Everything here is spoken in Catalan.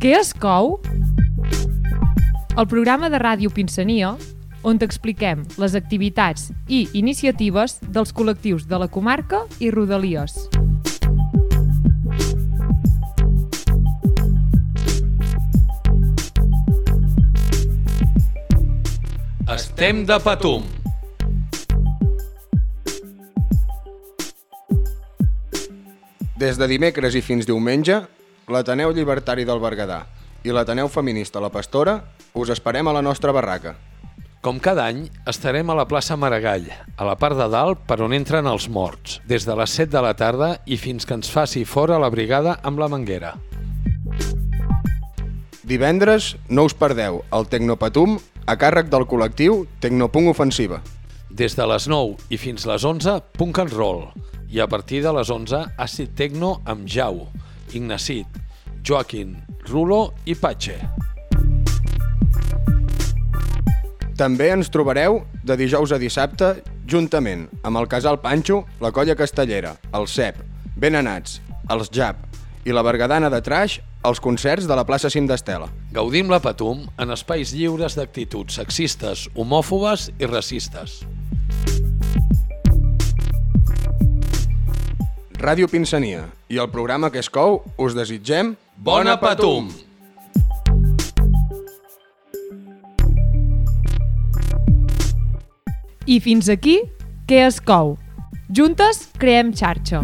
Què es cou? El programa de ràdio Pinsania, on t'expliquem les activitats i iniciatives dels col·lectius de la comarca i Rodalies. Estem de patum. Des de dimecres i fins diumenge, l'Ateneu Llibertari del Berguedà i l'Ateneu Feminista La Pastora us esperem a la nostra barraca. Com cada any, estarem a la plaça Maragall, a la part de dalt per on entren els morts, des de les 7 de la tarda i fins que ens faci fora la brigada amb la manguera. Divendres no us perdeu el Tecnopatum a càrrec del col·lectiu Tecnopunk Ofensiva. Des de les 9 i fins les 11, punk and roll. I a partir de les 11, àcid tecno amb Jau, Ignacit, Joaquín, Rulo i Patxe. També ens trobareu de dijous a dissabte juntament amb el Casal Panxo, la Colla Castellera, el CEP, Ben Anats, els JAP i la Bergadana de Traix als concerts de la plaça Cim d'Estela. Gaudim la Patum en espais lliures d'actituds sexistes, homòfobes i racistes. Ràdio Pinsania i el programa que es cou us desitgem Bona Patum! I fins aquí, què es cou? Juntes creem xarxa.